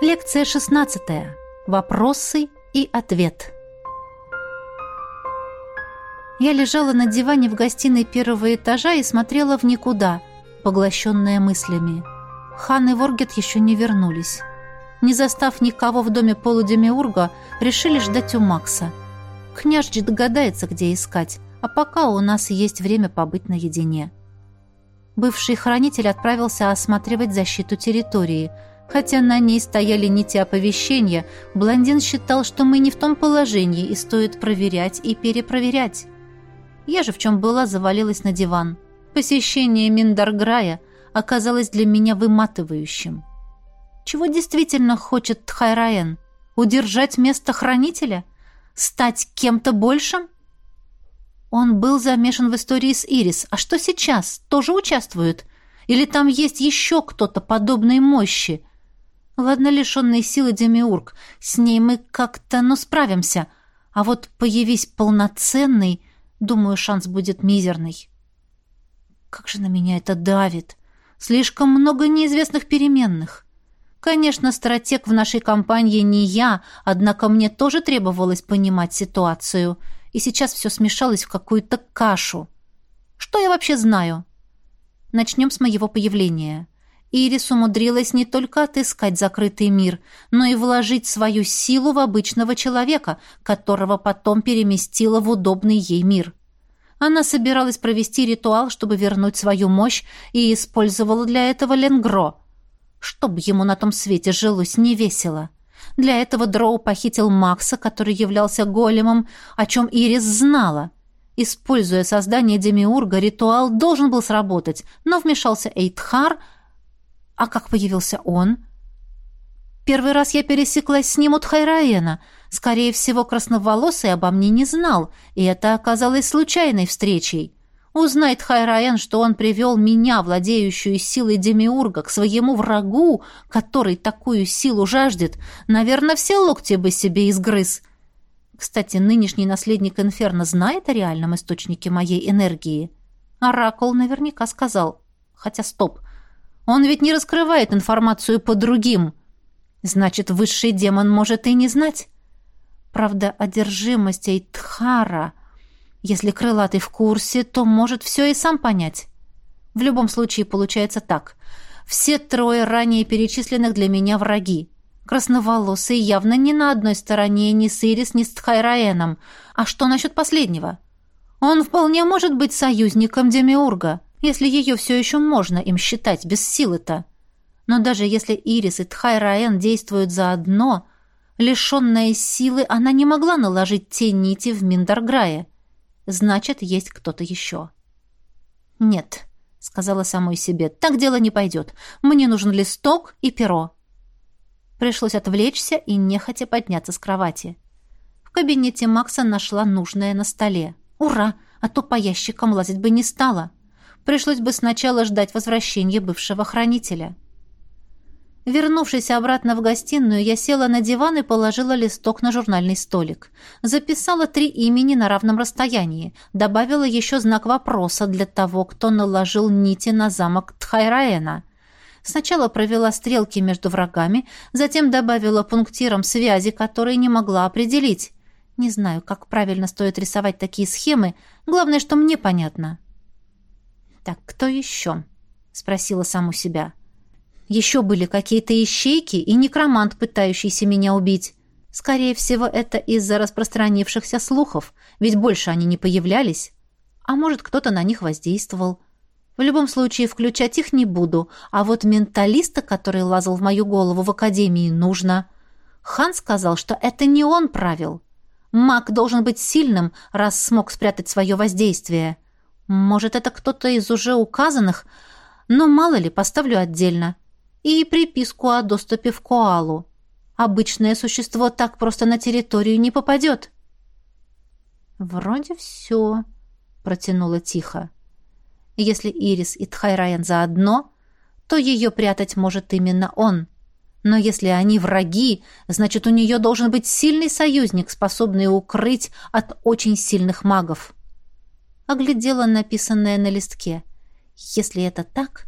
Лекция 16. Вопросы и ответ. Я лежала на диване в гостиной первого этажа и смотрела в никуда, поглощенная мыслями. Хан и Воргет еще не вернулись. Не застав никого в доме полудемиурга, решили ждать у Макса. Княжич догадается, где искать, а пока у нас есть время побыть наедине. Бывший хранитель отправился осматривать защиту территории – Хотя на ней стояли не те оповещения, блондин считал, что мы не в том положении и стоит проверять и перепроверять. Я же в чем была завалилась на диван. Посещение Миндарграя оказалось для меня выматывающим. Чего действительно хочет Тхайраен? Удержать место хранителя? Стать кем-то большим? Он был замешан в истории с Ирис. А что сейчас? Тоже участвует? Или там есть еще кто-то подобной мощи? Ладно, лишенные силы Демиург, с ней мы как-то, ну, справимся. А вот появись полноценный, думаю, шанс будет мизерный. Как же на меня это давит. Слишком много неизвестных переменных. Конечно, стратег в нашей компании не я, однако мне тоже требовалось понимать ситуацию. И сейчас все смешалось в какую-то кашу. Что я вообще знаю? Начнем с моего появления. — Ирис умудрилась не только отыскать закрытый мир, но и вложить свою силу в обычного человека, которого потом переместила в удобный ей мир. Она собиралась провести ритуал, чтобы вернуть свою мощь, и использовала для этого Ленгро. Чтоб ему на том свете жилось невесело. Для этого Дроу похитил Макса, который являлся големом, о чем Ирис знала. Используя создание Демиурга, ритуал должен был сработать, но вмешался Эйтхар – а как появился он? Первый раз я пересеклась с ним у Тхайраена. Скорее всего, красноволосый обо мне не знал, и это оказалось случайной встречей. Узнает Хайраен, что он привел меня, владеющую силой Демиурга, к своему врагу, который такую силу жаждет, наверное, все локти бы себе изгрыз. Кстати, нынешний наследник Инферно знает о реальном источнике моей энергии? Оракул наверняка сказал. Хотя стоп, он ведь не раскрывает информацию по другим. Значит, высший демон может и не знать. Правда, одержимость Эйтхара, если крылатый в курсе, то может все и сам понять. В любом случае получается так. Все трое ранее перечисленных для меня враги. Красноволосый явно не на одной стороне ни с Ирис, ни с Тхайраэном. А что насчет последнего? Он вполне может быть союзником Демиурга если ее все еще можно им считать без силы-то. Но даже если Ирис и Тхай Раен действуют заодно, лишенная силы, она не могла наложить те нити в Миндарграе. Значит, есть кто-то еще. «Нет», — сказала самой себе, — «так дело не пойдет. Мне нужен листок и перо». Пришлось отвлечься и нехотя подняться с кровати. В кабинете Макса нашла нужное на столе. «Ура! А то по ящикам лазить бы не стала!» пришлось бы сначала ждать возвращения бывшего хранителя. Вернувшись обратно в гостиную, я села на диван и положила листок на журнальный столик. Записала три имени на равном расстоянии. Добавила еще знак вопроса для того, кто наложил нити на замок Тхайраэна. Сначала провела стрелки между врагами, затем добавила пунктиром связи, которые не могла определить. Не знаю, как правильно стоит рисовать такие схемы. Главное, что мне понятно. Так кто еще? Спросила саму себя. Еще были какие-то ищейки и некромант, пытающийся меня убить. Скорее всего, это из-за распространившихся слухов, ведь больше они не появлялись. А может, кто-то на них воздействовал. В любом случае, включать их не буду, а вот менталиста, который лазал в мою голову в академии, нужно. Хан сказал, что это не он правил. Маг должен быть сильным, раз смог спрятать свое воздействие. — может, это кто-то из уже указанных, но мало ли, поставлю отдельно. И приписку о доступе в коалу. Обычное существо так просто на территорию не попадет. «Вроде все», — протянула тихо. «Если Ирис и Тхайраян заодно, то ее прятать может именно он. Но если они враги, значит, у нее должен быть сильный союзник, способный укрыть от очень сильных магов» оглядела написанное на листке. Если это так,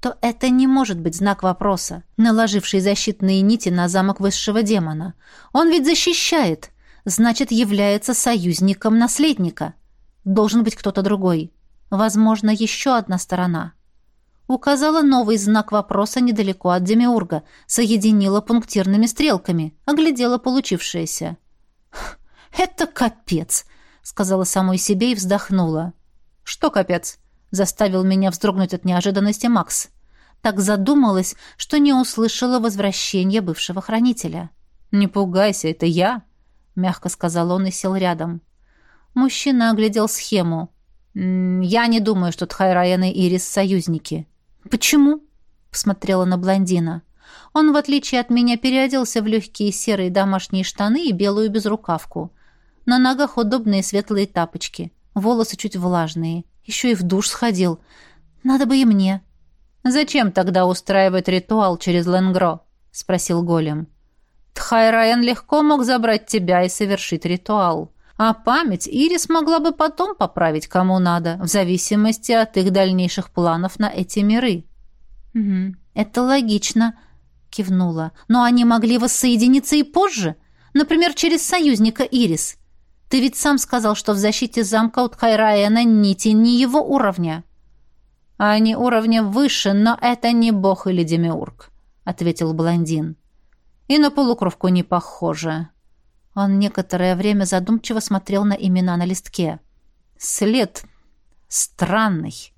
то это не может быть знак вопроса, наложивший защитные нити на замок высшего демона. Он ведь защищает, значит, является союзником наследника. Должен быть кто-то другой. Возможно, еще одна сторона. Указала новый знак вопроса недалеко от Демиурга, соединила пунктирными стрелками, оглядела получившееся. «Это капец! сказала самой себе и вздохнула. «Что, капец?» — заставил меня вздрогнуть от неожиданности Макс. Так задумалась, что не услышала возвращения бывшего хранителя. «Не пугайся, это я!» — мягко сказал он и сел рядом. Мужчина оглядел схему. «Я не думаю, что Тхайраен и Ирис — союзники». «Почему?» — посмотрела на блондина. Он, в отличие от меня, переоделся в легкие серые домашние штаны и белую безрукавку — на ногах удобные светлые тапочки. Волосы чуть влажные. Еще и в душ сходил. Надо бы и мне. «Зачем тогда устраивать ритуал через Ленгро?» — спросил голем. «Тхайраен легко мог забрать тебя и совершить ритуал. А память Ирис могла бы потом поправить кому надо, в зависимости от их дальнейших планов на эти миры». «Угу, это логично», — кивнула. «Но они могли воссоединиться и позже, например, через союзника Ирис». Ты ведь сам сказал, что в защите замка у Уткайраяна нити не его уровня». А «Они уровня выше, но это не бог или демиург», — ответил блондин. «И на полукровку не похоже». Он некоторое время задумчиво смотрел на имена на листке. «След странный».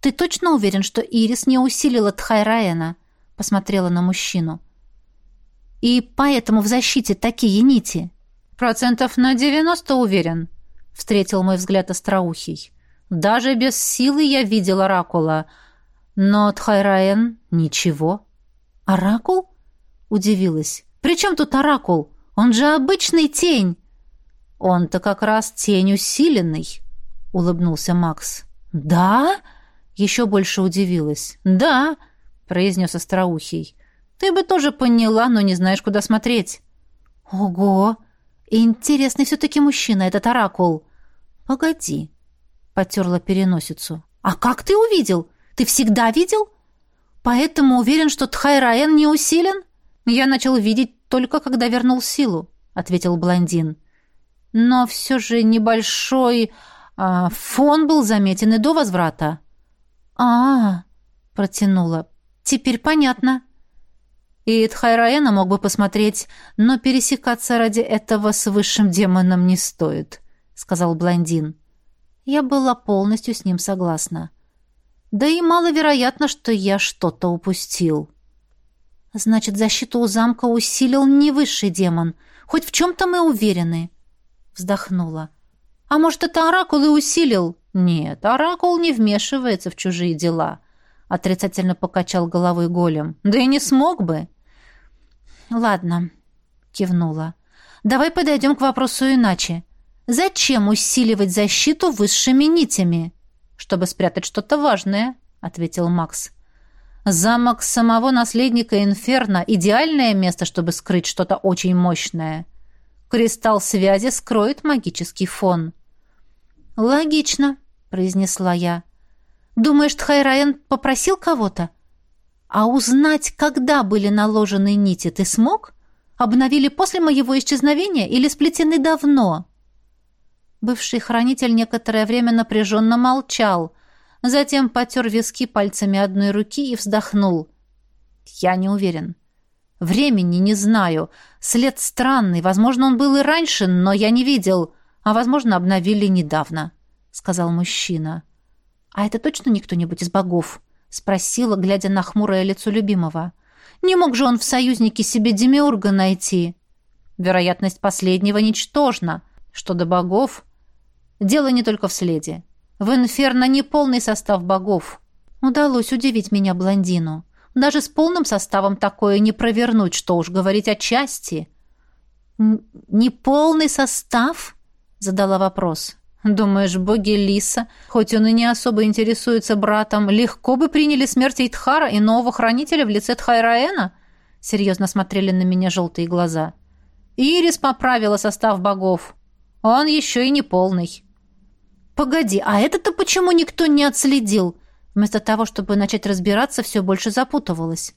«Ты точно уверен, что Ирис не усилила Тхайраяна?» — посмотрела на мужчину. «И поэтому в защите такие нити?» процентов на 90 уверен», — встретил мой взгляд остроухий. «Даже без силы я видел оракула. Но Тхайраен — ничего». «Оракул?» — удивилась. «При чем тут оракул? Он же обычный тень!» «Он-то как раз тень усиленный», — улыбнулся Макс. «Да?» — еще больше удивилась. «Да», — произнес Остроухий. «Ты бы тоже поняла, но не знаешь, куда смотреть». «Ого!» Интересный все-таки мужчина этот оракул. Погоди, потерла переносицу. А как ты увидел? Ты всегда видел? Поэтому уверен, что Тхайраен не усилен? Я начал видеть только когда вернул силу, ответил блондин. Но все же небольшой а, фон был заметен и до возврата. А, -а протянула. Теперь понятно. И Тхайраена мог бы посмотреть, но пересекаться ради этого с высшим демоном не стоит», — сказал блондин. Я была полностью с ним согласна. Да и маловероятно, что я что-то упустил. «Значит, защиту у замка усилил не высший демон. Хоть в чем-то мы уверены», — вздохнула. «А может, это оракул и усилил?» «Нет, оракул не вмешивается в чужие дела», — отрицательно покачал головой голем. «Да и не смог бы!» «Ладно», — кивнула. «Давай подойдем к вопросу иначе. Зачем усиливать защиту высшими нитями?» «Чтобы спрятать что-то важное», — ответил Макс. «Замок самого наследника Инферно — идеальное место, чтобы скрыть что-то очень мощное. Кристалл связи скроет магический фон». «Логично», — произнесла я. «Думаешь, Тхайраен попросил кого-то? «А узнать, когда были наложены нити, ты смог? Обновили после моего исчезновения или сплетены давно?» Бывший хранитель некоторое время напряженно молчал, затем потер виски пальцами одной руки и вздохнул. «Я не уверен. Времени не знаю. След странный. Возможно, он был и раньше, но я не видел. А, возможно, обновили недавно», — сказал мужчина. «А это точно не кто-нибудь из богов?» спросила, глядя на хмурое лицо любимого. Не мог же он в союзнике себе демиурга найти? Вероятность последнего ничтожна. Что до богов? Дело не только в следе. В инферно не полный состав богов. Удалось удивить меня блондину. Даже с полным составом такое не провернуть, что уж говорить о части. «Неполный состав?» — задала вопрос. Думаешь, боги Лиса, хоть он и не особо интересуется братом, легко бы приняли смерть Итхара и нового хранителя в лице Тхайраэна? Серьезно смотрели на меня желтые глаза. Ирис поправила состав богов. Он еще и не полный. Погоди, а это-то почему никто не отследил? Вместо того, чтобы начать разбираться, все больше запутывалось.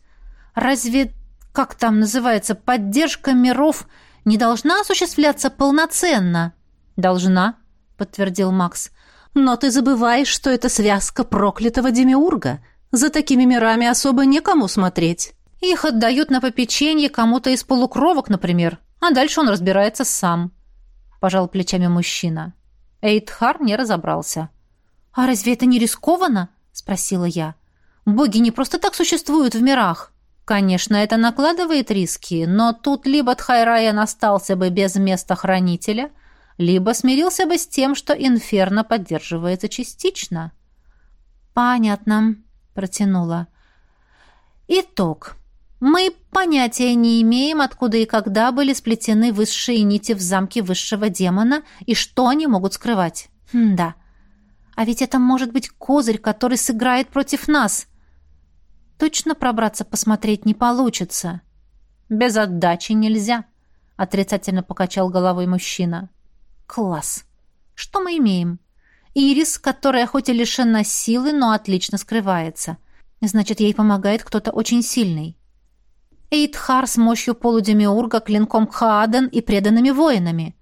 Разве, как там называется, поддержка миров не должна осуществляться полноценно? Должна, — подтвердил Макс. «Но ты забываешь, что это связка проклятого Демиурга. За такими мирами особо некому смотреть. Их отдают на попечение кому-то из полукровок, например, а дальше он разбирается сам», — пожал плечами мужчина. Эйдхар не разобрался. «А разве это не рискованно?» — спросила я. «Боги не просто так существуют в мирах». Конечно, это накладывает риски, но тут либо Тхайраян остался бы без места хранителя — либо смирился бы с тем, что инферно поддерживается частично. «Понятно», — протянула. «Итог. Мы понятия не имеем, откуда и когда были сплетены высшие нити в замке высшего демона и что они могут скрывать. Хм, да. А ведь это может быть козырь, который сыграет против нас. Точно пробраться посмотреть не получится». «Без отдачи нельзя», — отрицательно покачал головой мужчина. Класс. Что мы имеем? Ирис, которая хоть и лишена силы, но отлично скрывается. Значит, ей помогает кто-то очень сильный. Эйтхар с мощью полудемиурга, клинком Хааден и преданными воинами.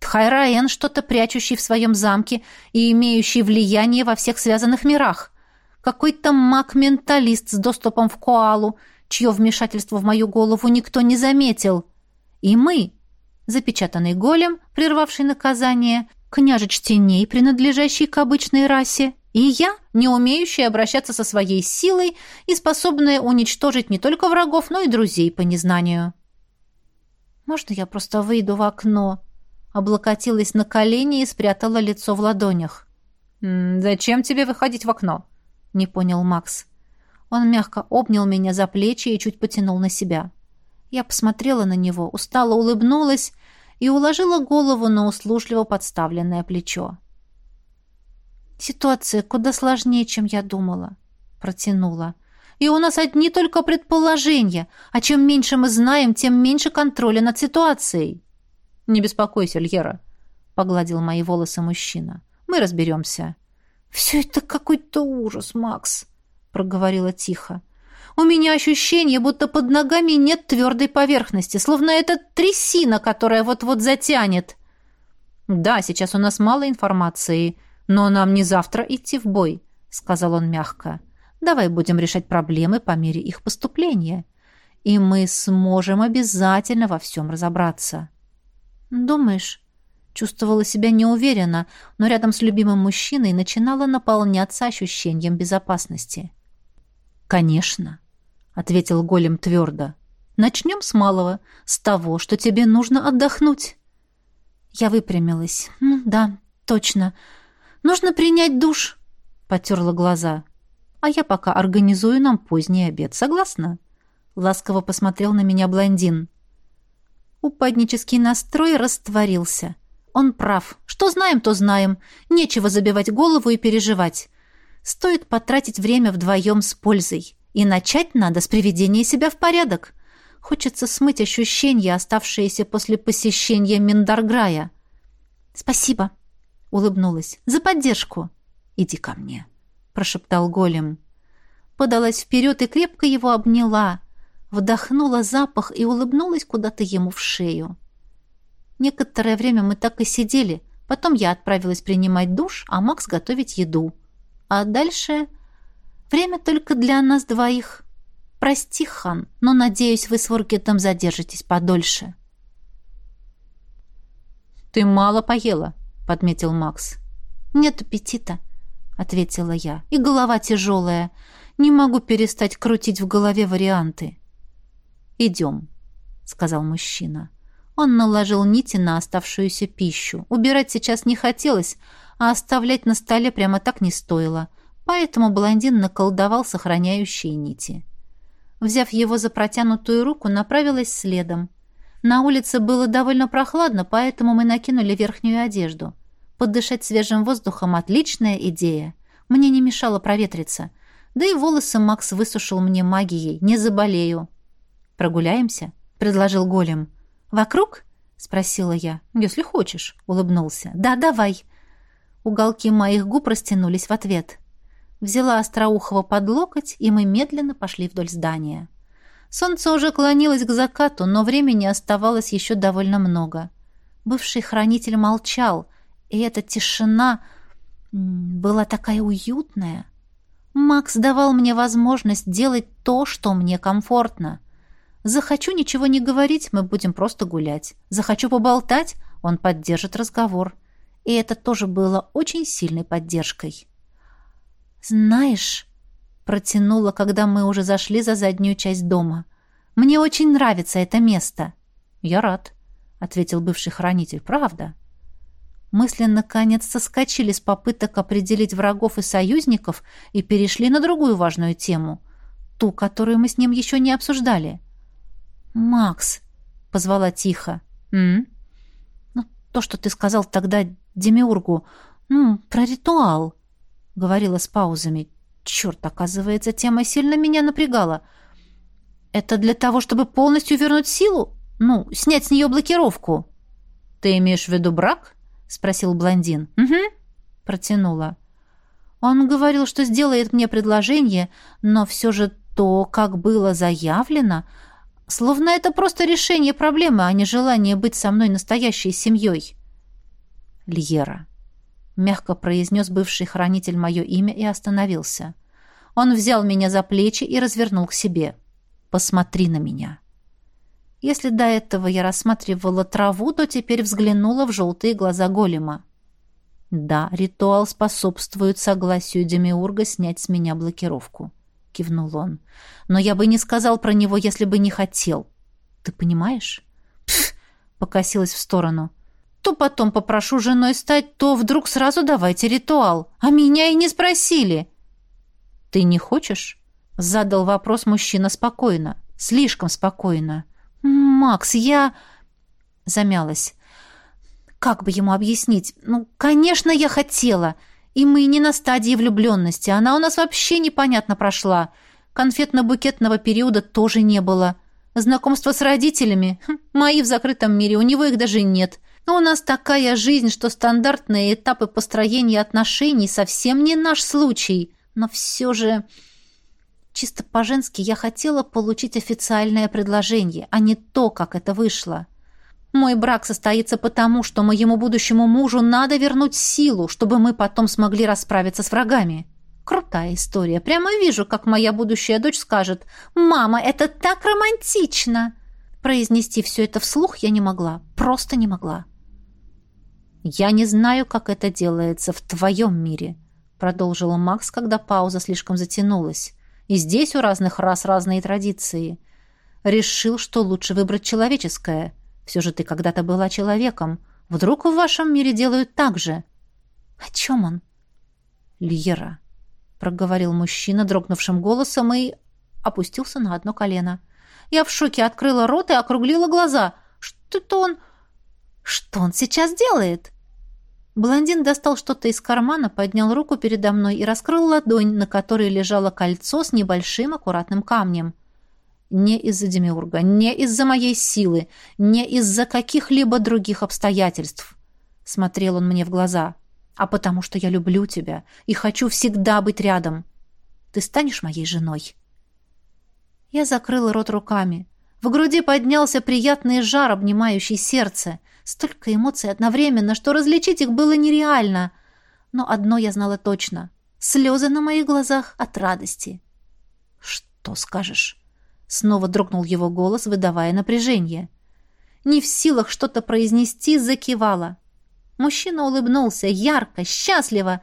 Тхайраен, что-то прячущий в своем замке и имеющий влияние во всех связанных мирах. Какой-то маг-менталист с доступом в Коалу, чье вмешательство в мою голову никто не заметил. И мы, запечатанный голем, прервавший наказание, княжеч теней, принадлежащий к обычной расе, и я, не умеющая обращаться со своей силой и способная уничтожить не только врагов, но и друзей по незнанию. «Можно я просто выйду в окно?» Облокотилась на колени и спрятала лицо в ладонях. «Зачем тебе выходить в окно?» — не понял Макс. Он мягко обнял меня за плечи и чуть потянул на себя. Я посмотрела на него, устало улыбнулась и уложила голову на услужливо подставленное плечо. «Ситуация куда сложнее, чем я думала», — протянула. «И у нас одни только предположения, а чем меньше мы знаем, тем меньше контроля над ситуацией». «Не беспокойся, Льера», — погладил мои волосы мужчина. «Мы разберемся». «Все это какой-то ужас, Макс», — проговорила тихо. У меня ощущение, будто под ногами нет твердой поверхности, словно это трясина, которая вот-вот затянет. Да, сейчас у нас мало информации, но нам не завтра идти в бой, сказал он мягко. Давай будем решать проблемы по мере их поступления, и мы сможем обязательно во всем разобраться. Думаешь? Чувствовала себя неуверенно, но рядом с любимым мужчиной начинала наполняться ощущением безопасности. Конечно. — ответил голем твердо. «Начнем с малого, с того, что тебе нужно отдохнуть». Я выпрямилась. Ну «Да, точно. Нужно принять душ», — потерла глаза. «А я пока организую нам поздний обед, согласна?» Ласково посмотрел на меня блондин. Упаднический настрой растворился. Он прав. Что знаем, то знаем. Нечего забивать голову и переживать. Стоит потратить время вдвоем с пользой. И начать надо с приведения себя в порядок. Хочется смыть ощущения, оставшиеся после посещения Миндарграя. «Спасибо», — улыбнулась, — «за поддержку». «Иди ко мне», — прошептал голем. Подалась вперед и крепко его обняла, вдохнула запах и улыбнулась куда-то ему в шею. Некоторое время мы так и сидели, потом я отправилась принимать душ, а Макс готовить еду. А дальше Время только для нас двоих. Прости, хан, но, надеюсь, вы с Воркетом задержитесь подольше». «Ты мало поела», — подметил Макс. «Нет аппетита», — ответила я. «И голова тяжелая. Не могу перестать крутить в голове варианты». «Идем», — сказал мужчина. Он наложил нити на оставшуюся пищу. Убирать сейчас не хотелось, а оставлять на столе прямо так не стоило — Поэтому блондин наколдовал сохраняющие нити. Взяв его за протянутую руку, направилась следом. На улице было довольно прохладно, поэтому мы накинули верхнюю одежду. Поддышать свежим воздухом – отличная идея. Мне не мешало проветриться. Да и волосы Макс высушил мне магией. Не заболею. «Прогуляемся?» – предложил голем. «Вокруг?» – спросила я. «Если хочешь», – улыбнулся. «Да, давай». Уголки моих губ растянулись в ответ – взяла Остроухова под локоть, и мы медленно пошли вдоль здания. Солнце уже клонилось к закату, но времени оставалось еще довольно много. Бывший хранитель молчал, и эта тишина была такая уютная. Макс давал мне возможность делать то, что мне комфортно. Захочу ничего не говорить, мы будем просто гулять. Захочу поболтать, он поддержит разговор. И это тоже было очень сильной поддержкой. «Знаешь...» — протянула, когда мы уже зашли за заднюю часть дома. «Мне очень нравится это место». «Я рад», — ответил бывший хранитель. «Правда». Мысли наконец соскочили с попыток определить врагов и союзников и перешли на другую важную тему, ту, которую мы с ним еще не обсуждали. «Макс», — позвала тихо. «М?» «Ну, то, что ты сказал тогда Демиургу, ну, про ритуал». Говорила с паузами. Черт, оказывается, тема сильно меня напрягала. Это для того, чтобы полностью вернуть силу? Ну, снять с нее блокировку. Ты имеешь в виду брак? Спросил блондин. Угу. Протянула. Он говорил, что сделает мне предложение, но все же то, как было заявлено, словно это просто решение проблемы, а не желание быть со мной настоящей семьей. Льера мягко произнес бывший хранитель мое имя и остановился. Он взял меня за плечи и развернул к себе. «Посмотри на меня». Если до этого я рассматривала траву, то теперь взглянула в желтые глаза голема. «Да, ритуал способствует согласию Демиурга снять с меня блокировку», — кивнул он. «Но я бы не сказал про него, если бы не хотел. Ты понимаешь?» «Пф!» — покосилась в сторону. — то потом попрошу женой стать, то вдруг сразу давайте ритуал. А меня и не спросили. Ты не хочешь? задал вопрос мужчина спокойно, слишком спокойно. Макс, я замялась. Как бы ему объяснить? Ну, конечно, я хотела. И мы не на стадии влюблённости, Она у нас вообще непонятно прошла. Конфетно-букетного периода тоже не было. Знакомство с родителями? Хм, мои в закрытом мире, у него их даже нет. — но у нас такая жизнь, что стандартные этапы построения отношений совсем не наш случай. Но все же... Чисто по-женски я хотела получить официальное предложение, а не то, как это вышло. Мой брак состоится потому, что моему будущему мужу надо вернуть силу, чтобы мы потом смогли расправиться с врагами. Крутая история. Прямо вижу, как моя будущая дочь скажет «Мама, это так романтично!» Произнести все это вслух я не могла, просто не могла. «Я не знаю, как это делается в твоем мире», — продолжила Макс, когда пауза слишком затянулась. «И здесь у разных рас разные традиции. Решил, что лучше выбрать человеческое. Все же ты когда-то была человеком. Вдруг в вашем мире делают так же?» «О чем он?» «Льера», — проговорил мужчина дрогнувшим голосом и опустился на одно колено. Я в шоке открыла рот и округлила глаза. «Что-то он...» Что он сейчас делает? Блондин достал что-то из кармана, поднял руку передо мной и раскрыл ладонь, на которой лежало кольцо с небольшим аккуратным камнем. Не из-за Демиурга, не из-за моей силы, не из-за каких-либо других обстоятельств. Смотрел он мне в глаза. А потому что я люблю тебя и хочу всегда быть рядом. Ты станешь моей женой. Я закрыла рот руками. В груди поднялся приятный жар, обнимающий сердце — Столько эмоций одновременно, что различить их было нереально. Но одно я знала точно. Слезы на моих глазах от радости. «Что скажешь?» Снова дрогнул его голос, выдавая напряжение. Не в силах что-то произнести, закивала. Мужчина улыбнулся, ярко, счастливо.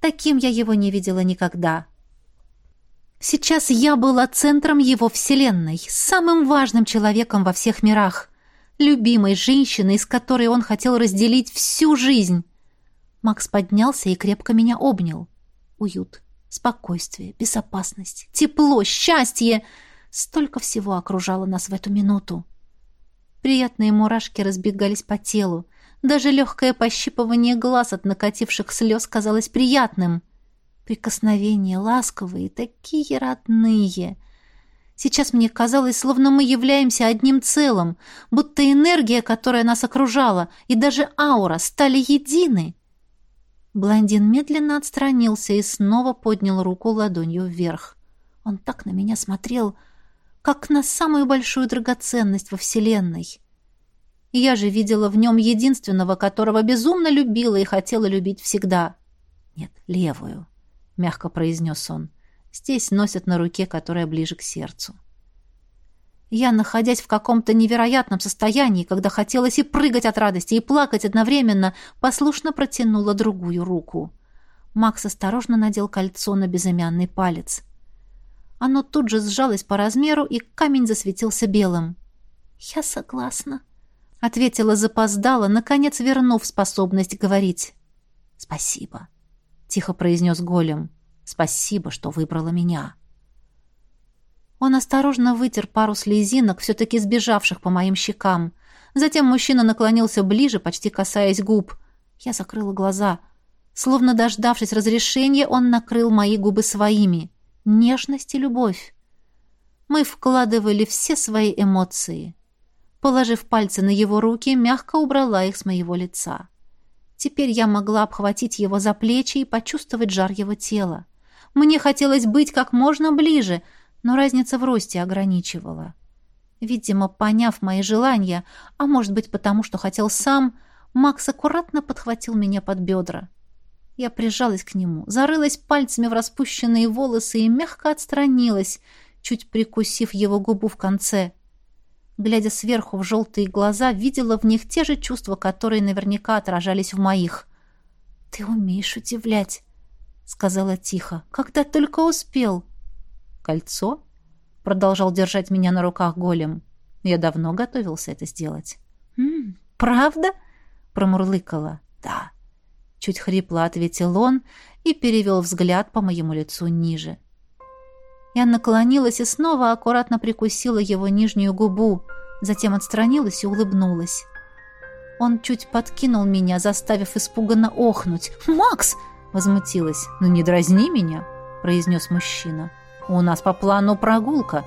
Таким я его не видела никогда. Сейчас я была центром его вселенной, самым важным человеком во всех мирах любимой женщины, с которой он хотел разделить всю жизнь. Макс поднялся и крепко меня обнял. Уют, спокойствие, безопасность, тепло, счастье. Столько всего окружало нас в эту минуту. Приятные мурашки разбегались по телу. Даже легкое пощипывание глаз от накативших слез казалось приятным. Прикосновения ласковые, такие родные — Сейчас мне казалось, словно мы являемся одним целым, будто энергия, которая нас окружала, и даже аура стали едины. Блондин медленно отстранился и снова поднял руку ладонью вверх. Он так на меня смотрел, как на самую большую драгоценность во Вселенной. Я же видела в нем единственного, которого безумно любила и хотела любить всегда. Нет, левую, — мягко произнес он. — Здесь носят на руке, которая ближе к сердцу. Я, находясь в каком-то невероятном состоянии, когда хотелось и прыгать от радости, и плакать одновременно, послушно протянула другую руку. Макс осторожно надел кольцо на безымянный палец. Оно тут же сжалось по размеру, и камень засветился белым. «Я согласна», — ответила запоздала, наконец вернув способность говорить. «Спасибо», — тихо произнес голем. Спасибо, что выбрала меня. Он осторожно вытер пару слезинок, все-таки сбежавших по моим щекам. Затем мужчина наклонился ближе, почти касаясь губ. Я закрыла глаза. Словно дождавшись разрешения, он накрыл мои губы своими. Нежность и любовь. Мы вкладывали все свои эмоции. Положив пальцы на его руки, мягко убрала их с моего лица. Теперь я могла обхватить его за плечи и почувствовать жар его тела. Мне хотелось быть как можно ближе, но разница в росте ограничивала. Видимо, поняв мои желания, а может быть потому, что хотел сам, Макс аккуратно подхватил меня под бедра. Я прижалась к нему, зарылась пальцами в распущенные волосы и мягко отстранилась, чуть прикусив его губу в конце. Глядя сверху в желтые глаза, видела в них те же чувства, которые наверняка отражались в моих. «Ты умеешь удивлять!» сказала тихо, когда только успел. Кольцо? Продолжал держать меня на руках голем. Я давно готовился это сделать. «М -м, правда? Промурлыкала. Да. Чуть хрипло ответил он и перевел взгляд по моему лицу ниже. Я наклонилась и снова аккуратно прикусила его нижнюю губу, затем отстранилась и улыбнулась. Он чуть подкинул меня, заставив испуганно охнуть. «Макс!» Возмутилась. «Ну не дразни меня», — произнес мужчина. «У нас по плану прогулка.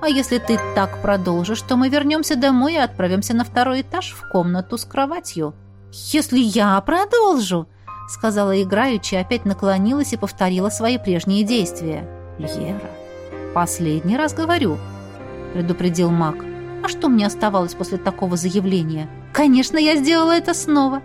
А если ты так продолжишь, то мы вернемся домой и отправимся на второй этаж в комнату с кроватью». «Если я продолжу», — сказала играючи, опять наклонилась и повторила свои прежние действия. «Лера, последний раз говорю», — предупредил маг. «А что мне оставалось после такого заявления?» «Конечно, я сделала это снова»,